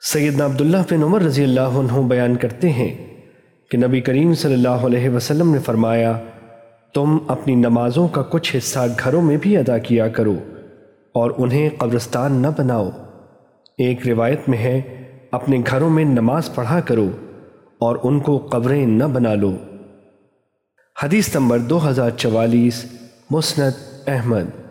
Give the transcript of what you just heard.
سیدنا عبداللہ بن عمر رضی اللہ عنہ بیان کرتے ہیں کہ نبی کریم صلی اللہ علیہ وسلم نے فرمایا، تم اپنی نمازوں کا کچھ حصہ گھروں میں بھی ادا کیا کرو اور انہیں قبرستان نہ بناؤ۔ ایک روایت میں ہے، اپنے گھروں میں نماز پڑھا کرو اور ان کو قبریں نہ بنا لو۔ حدیث نمبر دو ہزار چوالیس، مسند احمد۔